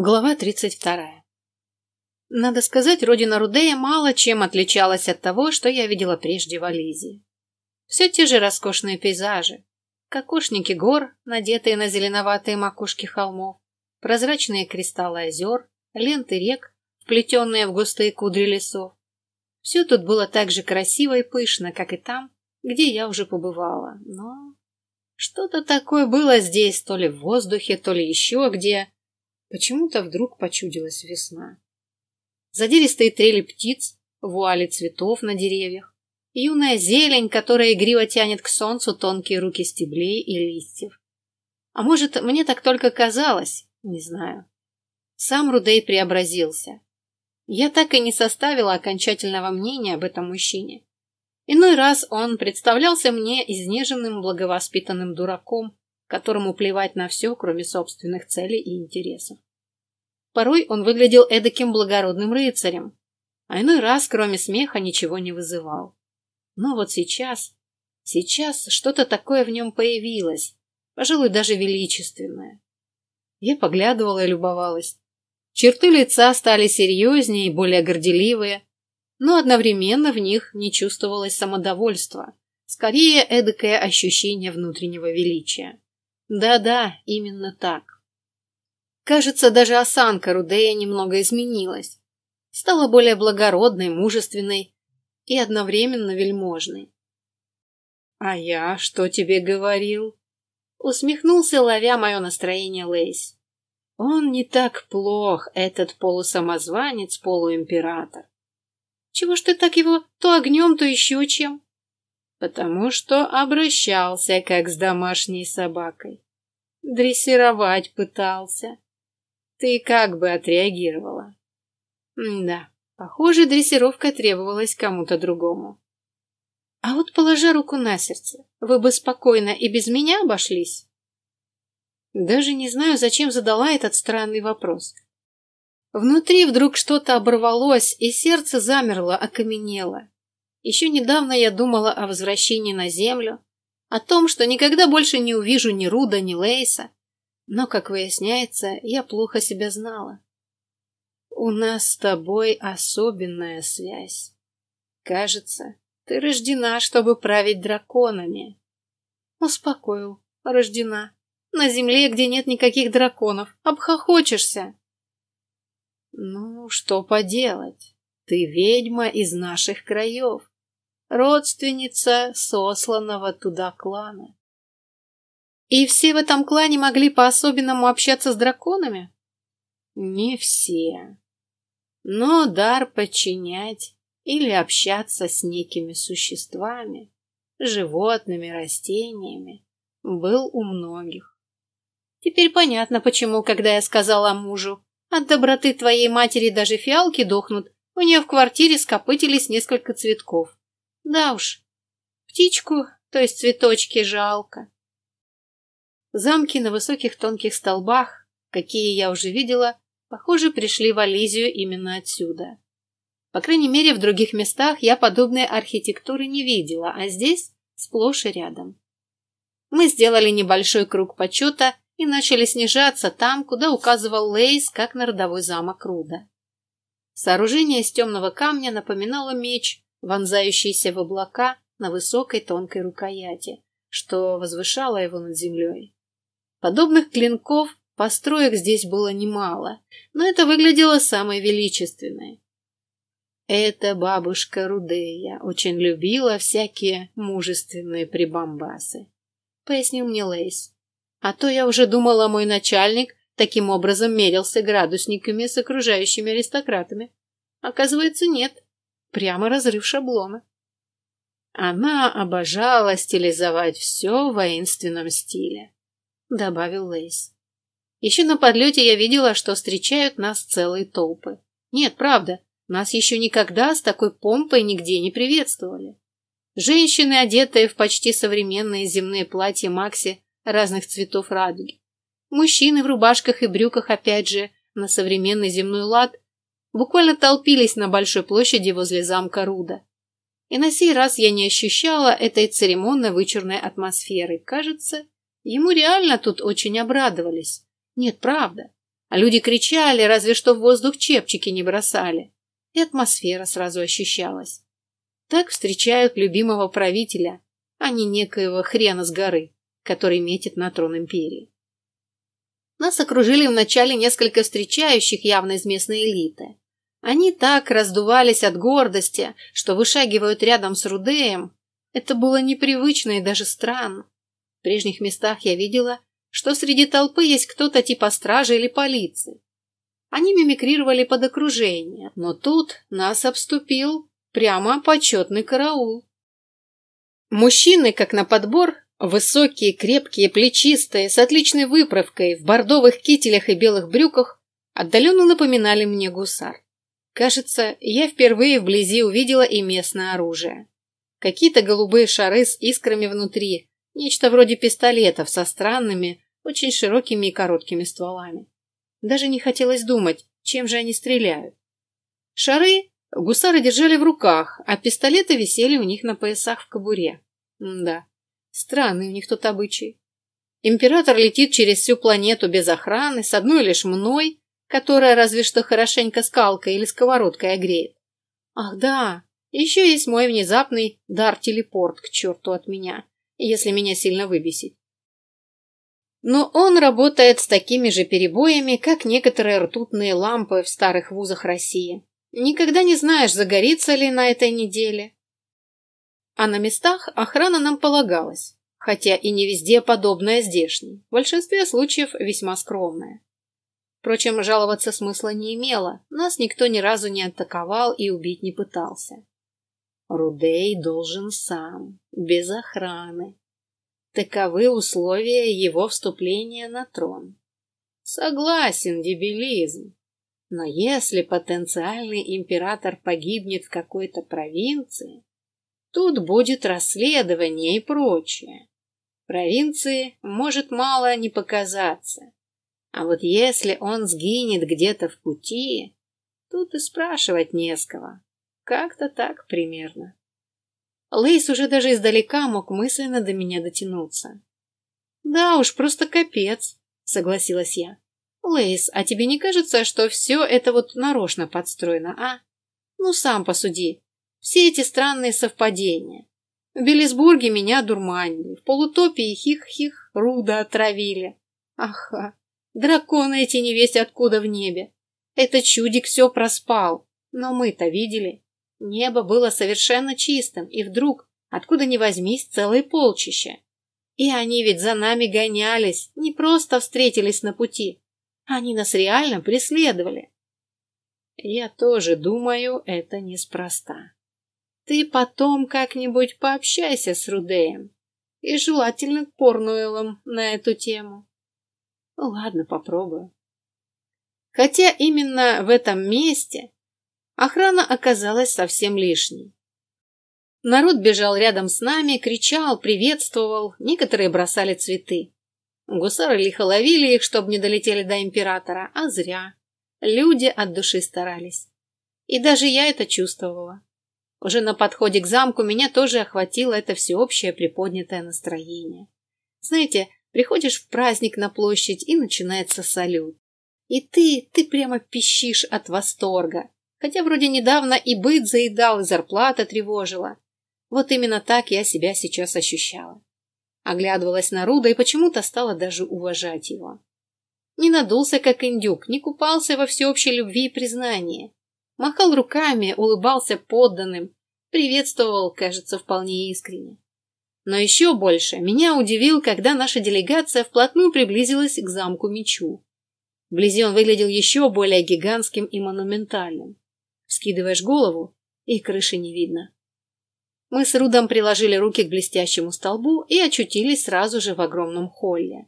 Глава 32. Надо сказать, родина Рудея мало чем отличалась от того, что я видела прежде в Ализии. Все те же роскошные пейзажи. Кокошники гор, надетые на зеленоватые макушки холмов, прозрачные кристаллы озер, ленты рек, вплетенные в густые кудри лесов. Все тут было так же красиво и пышно, как и там, где я уже побывала. Но что-то такое было здесь, то ли в воздухе, то ли еще где Почему-то вдруг почудилась весна. Задиристые трели птиц, вуали цветов на деревьях, юная зелень, которая игриво тянет к солнцу тонкие руки стеблей и листьев. А может, мне так только казалось, не знаю. Сам Рудей преобразился. Я так и не составила окончательного мнения об этом мужчине. Иной раз он представлялся мне изнеженным, благовоспитанным дураком, которому плевать на все, кроме собственных целей и интересов. Порой он выглядел эдаким благородным рыцарем, а иной раз, кроме смеха, ничего не вызывал. Но вот сейчас, сейчас что-то такое в нем появилось, пожалуй, даже величественное. Я поглядывала и любовалась. Черты лица стали серьезнее и более горделивые, но одновременно в них не чувствовалось самодовольства, скорее эдакое ощущение внутреннего величия. Да-да, именно так. Кажется, даже осанка Рудея немного изменилась. Стала более благородной, мужественной и одновременно вельможной. «А я что тебе говорил?» Усмехнулся, ловя мое настроение Лейс. «Он не так плох, этот полусамозванец, полуимператор. Чего ж ты так его то огнем, то еще чем?» Потому что обращался как с домашней собакой. Дрессировать пытался. Ты как бы отреагировала? Да, похоже, дрессировка требовалась кому-то другому. А вот положа руку на сердце, вы бы спокойно и без меня обошлись? Даже не знаю, зачем задала этот странный вопрос. Внутри вдруг что-то оборвалось, и сердце замерло, окаменело. Еще недавно я думала о возвращении на Землю, о том, что никогда больше не увижу ни Руда, ни Лейса. Но, как выясняется, я плохо себя знала. У нас с тобой особенная связь. Кажется, ты рождена, чтобы править драконами. Успокоил. Рождена. На земле, где нет никаких драконов. Обхохочешься. Ну, что поделать? Ты ведьма из наших краев родственница сосланного туда клана. И все в этом клане могли по-особенному общаться с драконами? Не все. Но дар подчинять или общаться с некими существами, животными, растениями, был у многих. Теперь понятно, почему, когда я сказала мужу, от доброты твоей матери даже фиалки дохнут, у нее в квартире скопытились несколько цветков. Да уж, птичку, то есть цветочки, жалко. Замки на высоких тонких столбах, какие я уже видела, похоже, пришли в Ализию именно отсюда. По крайней мере, в других местах я подобной архитектуры не видела, а здесь сплошь и рядом. Мы сделали небольшой круг почета и начали снижаться там, куда указывал Лейс, как на родовой замок Руда. Сооружение из темного камня напоминало меч, вонзающийся в облака на высокой тонкой рукояти, что возвышало его над землей. Подобных клинков построек здесь было немало, но это выглядело самой величественной. Эта бабушка Рудея очень любила всякие мужественные прибамбасы, пояснил мне Лейс. А то я уже думала, мой начальник таким образом мерился градусниками с окружающими аристократами. Оказывается, нет. Прямо разрыв шаблона. Она обожала стилизовать все в воинственном стиле, добавил Лейс. Еще на подлете я видела, что встречают нас целые толпы. Нет, правда, нас еще никогда с такой помпой нигде не приветствовали. Женщины, одетые в почти современные земные платья Макси разных цветов радуги. Мужчины в рубашках и брюках, опять же, на современный земной лад, буквально толпились на большой площади возле замка Руда. И на сей раз я не ощущала этой церемонно-вычурной атмосферы. Кажется, ему реально тут очень обрадовались. Нет, правда. А люди кричали, разве что в воздух чепчики не бросали. И атмосфера сразу ощущалась. Так встречают любимого правителя, а не некоего хрена с горы, который метит на трон империи. Нас окружили вначале несколько встречающих явно из местной элиты. Они так раздувались от гордости, что вышагивают рядом с Рудеем. Это было непривычно и даже странно. В прежних местах я видела, что среди толпы есть кто-то типа стражи или полиции. Они мимикрировали под окружение, но тут нас обступил прямо почетный караул. Мужчины, как на подбор, высокие, крепкие, плечистые, с отличной выправкой, в бордовых кителях и белых брюках, отдаленно напоминали мне гусар. Кажется, я впервые вблизи увидела и местное оружие. Какие-то голубые шары с искрами внутри, нечто вроде пистолетов со странными, очень широкими и короткими стволами. Даже не хотелось думать, чем же они стреляют. Шары гусары держали в руках, а пистолеты висели у них на поясах в кобуре. М да, странный у них тут обычай. Император летит через всю планету без охраны, с одной лишь мной, которая разве что хорошенько скалкой или сковородкой огреет. Ах да, еще есть мой внезапный дар-телепорт к черту от меня, если меня сильно выбесить. Но он работает с такими же перебоями, как некоторые ртутные лампы в старых вузах России. Никогда не знаешь, загорится ли на этой неделе. А на местах охрана нам полагалась, хотя и не везде подобная здешней, в большинстве случаев весьма скромная. Впрочем, жаловаться смысла не имело, нас никто ни разу не атаковал и убить не пытался. Рудей должен сам, без охраны. Таковы условия его вступления на трон. Согласен, дебилизм. Но если потенциальный император погибнет в какой-то провинции, тут будет расследование и прочее. Провинции может мало не показаться. А вот если он сгинет где-то в пути, тут и спрашивать не с кого. Как-то так примерно. Лейс уже даже издалека мог мысленно до меня дотянуться. «Да уж, просто капец», — согласилась я. «Лейс, а тебе не кажется, что все это вот нарочно подстроено, а? Ну, сам посуди. Все эти странные совпадения. В Белисбурге меня дурманили, в полутопии хих-хих Руда отравили. Ага, Драконы эти не весь откуда в небе. Этот чудик все проспал. Но мы-то видели. Небо было совершенно чистым, и вдруг, откуда ни возьмись, целое полчище. И они ведь за нами гонялись, не просто встретились на пути. Они нас реально преследовали. Я тоже думаю, это неспроста. Ты потом как-нибудь пообщайся с Рудеем. И желательно к Порнуэлам на эту тему. Ну ладно, попробую. Хотя именно в этом месте охрана оказалась совсем лишней. Народ бежал рядом с нами, кричал, приветствовал, некоторые бросали цветы. Гусары лихо ловили их, чтобы не долетели до императора, а зря. Люди от души старались. И даже я это чувствовала. Уже на подходе к замку меня тоже охватило это всеобщее приподнятое настроение. Знаете, Приходишь в праздник на площадь, и начинается салют. И ты, ты прямо пищишь от восторга. Хотя вроде недавно и быт заедал, и зарплата тревожила. Вот именно так я себя сейчас ощущала. Оглядывалась на Руда и почему-то стала даже уважать его. Не надулся, как индюк, не купался во всеобщей любви и признании. Махал руками, улыбался подданным, приветствовал, кажется, вполне искренне. Но еще больше меня удивил, когда наша делегация вплотную приблизилась к замку Мечу. Вблизи он выглядел еще более гигантским и монументальным. Вскидываешь голову, и крыши не видно. Мы с Рудом приложили руки к блестящему столбу и очутились сразу же в огромном холле.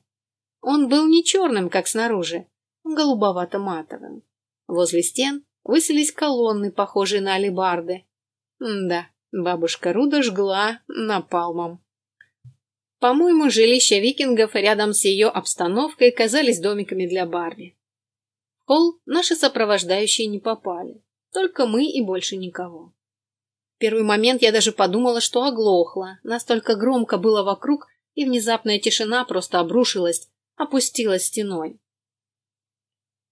Он был не черным, как снаружи, голубовато-матовым. Возле стен высились колонны, похожие на алебарды. Да, бабушка Руда жгла напалмом. По-моему, жилища викингов рядом с ее обстановкой казались домиками для Барби. В холл наши сопровождающие не попали. Только мы и больше никого. В первый момент я даже подумала, что оглохла. Настолько громко было вокруг, и внезапная тишина просто обрушилась, опустилась стеной.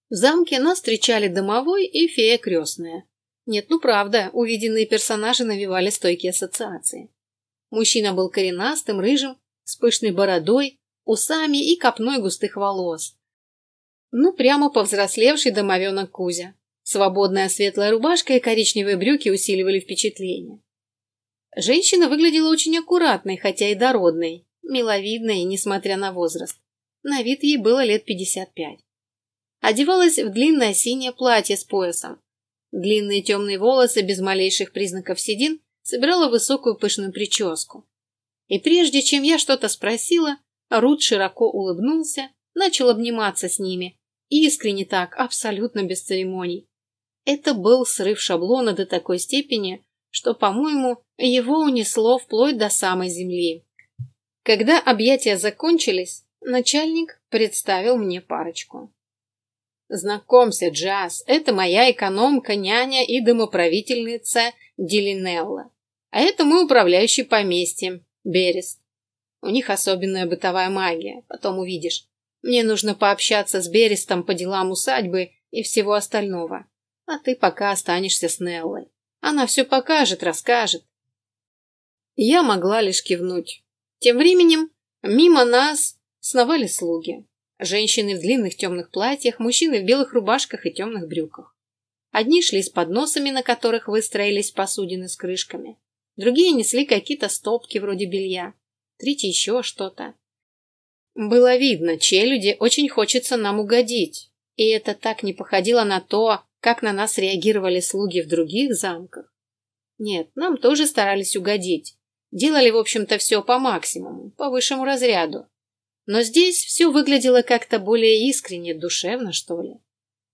В замке нас встречали домовой и фея крестная. Нет, ну правда, увиденные персонажи навевали стойкие ассоциации. Мужчина был коренастым, рыжим, с пышной бородой, усами и копной густых волос. Ну, прямо повзрослевший домовенок Кузя. Свободная светлая рубашка и коричневые брюки усиливали впечатление. Женщина выглядела очень аккуратной, хотя и дородной, миловидной, несмотря на возраст. На вид ей было лет пятьдесят пять. Одевалась в длинное синее платье с поясом. Длинные темные волосы без малейших признаков седин собирала высокую пышную прическу. И прежде чем я что-то спросила, Рут широко улыбнулся, начал обниматься с ними. Искренне так, абсолютно без церемоний. Это был срыв шаблона до такой степени, что, по-моему, его унесло вплоть до самой земли. Когда объятия закончились, начальник представил мне парочку. «Знакомься, Джаз, это моя экономка, няня и домоправительница Дилинелла. А это мой управляющий поместьем, Берест. У них особенная бытовая магия, потом увидишь. Мне нужно пообщаться с Берестом по делам усадьбы и всего остального а ты пока останешься с Неллой. Она все покажет, расскажет. Я могла лишь кивнуть. Тем временем мимо нас сновали слуги. Женщины в длинных темных платьях, мужчины в белых рубашках и темных брюках. Одни шли с подносами, на которых выстроились посудины с крышками. Другие несли какие-то стопки вроде белья. Третьи еще что-то. Было видно, челюди очень хочется нам угодить. И это так не походило на то, как на нас реагировали слуги в других замках. Нет, нам тоже старались угодить. Делали, в общем-то, все по максимуму, по высшему разряду. Но здесь все выглядело как-то более искренне, душевно, что ли.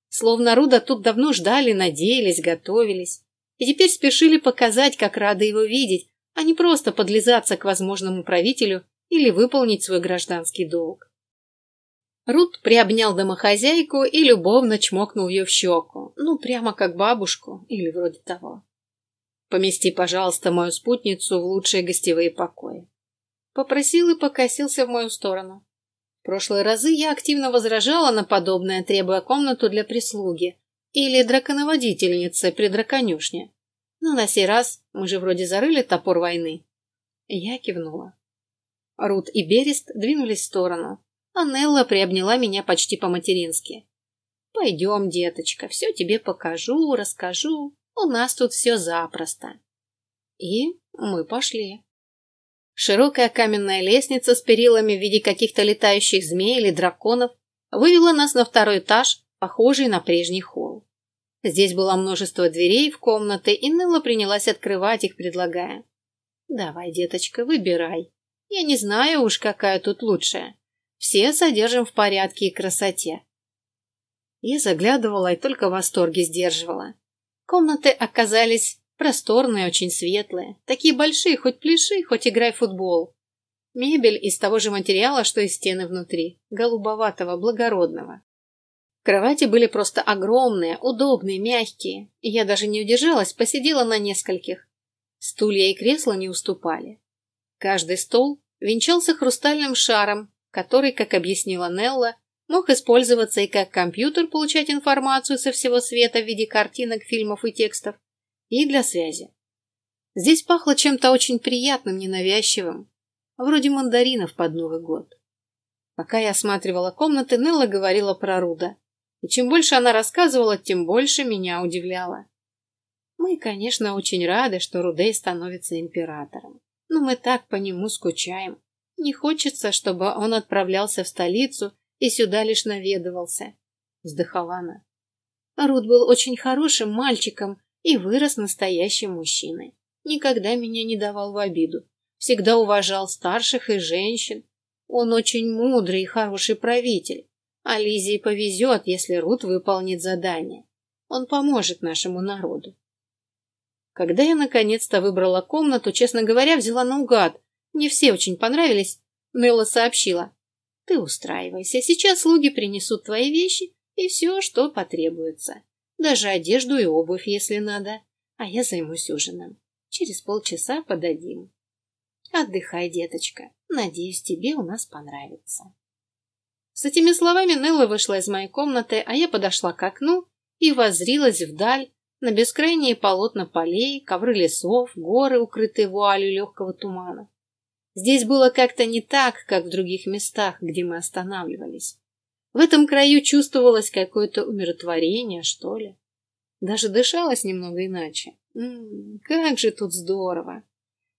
Словно Руда тут давно ждали, надеялись, готовились. И теперь спешили показать, как рады его видеть, а не просто подлизаться к возможному правителю или выполнить свой гражданский долг. Рут приобнял домохозяйку и любовно чмокнул ее в щеку, ну, прямо как бабушку или вроде того. «Помести, пожалуйста, мою спутницу в лучшие гостевые покои». Попросил и покосился в мою сторону. Прошлые разы я активно возражала на подобное, требуя комнату для прислуги или драконоводительницы при драконюшне. Но на сей раз мы же вроде зарыли топор войны. Я кивнула. Рут и Берест двинулись в сторону, Анелла приобняла меня почти по-матерински. «Пойдем, деточка, все тебе покажу, расскажу. У нас тут все запросто». И мы пошли. Широкая каменная лестница с перилами в виде каких-то летающих змей или драконов вывела нас на второй этаж, похожий на прежний холл. Здесь было множество дверей в комнаты, и Нелла принялась открывать их, предлагая. «Давай, деточка, выбирай. Я не знаю уж, какая тут лучшая. Все содержим в порядке и красоте. Я заглядывала и только в восторге сдерживала. Комнаты оказались просторные, очень светлые. Такие большие, хоть пляши, хоть играй в футбол. Мебель из того же материала, что и стены внутри, голубоватого, благородного. Кровати были просто огромные, удобные, мягкие, и я даже не удержалась, посидела на нескольких. Стулья и кресла не уступали. Каждый стол венчался хрустальным шаром который, как объяснила Нелла, мог использоваться и как компьютер получать информацию со всего света в виде картинок, фильмов и текстов, и для связи. Здесь пахло чем-то очень приятным, ненавязчивым, вроде мандаринов под Новый год. Пока я осматривала комнаты, Нелла говорила про Руда. И чем больше она рассказывала, тем больше меня удивляло. Мы, конечно, очень рады, что Рудей становится императором. Но мы так по нему скучаем. Не хочется, чтобы он отправлялся в столицу и сюда лишь наведывался, вздыхала она. Рут был очень хорошим мальчиком и вырос настоящим мужчиной. Никогда меня не давал в обиду. Всегда уважал старших и женщин. Он очень мудрый и хороший правитель. А Лизии повезет, если Рут выполнит задание. Он поможет нашему народу. Когда я наконец-то выбрала комнату, честно говоря, взяла наугад, мне все очень понравились. Нелла сообщила. Ты устраивайся. Сейчас слуги принесут твои вещи и все, что потребуется. Даже одежду и обувь, если надо. А я займусь ужином. Через полчаса подадим. Отдыхай, деточка. Надеюсь, тебе у нас понравится. С этими словами Нелла вышла из моей комнаты, а я подошла к окну и воззрилась вдаль на бескрайние полотна полей, ковры лесов, горы, укрытые вуалью легкого тумана. Здесь было как-то не так, как в других местах, где мы останавливались. В этом краю чувствовалось какое-то умиротворение, что ли. Даже дышалось немного иначе. М -м, как же тут здорово!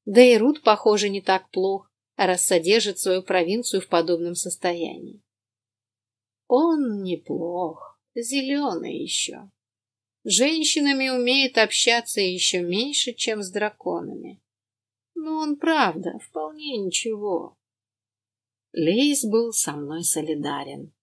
Да и Рут, похоже, не так плох, раз содержит свою провинцию в подобном состоянии. Он неплох, зеленый еще. Женщинами умеет общаться еще меньше, чем с драконами. Но он, правда, вполне ничего. Лейс был со мной солидарен.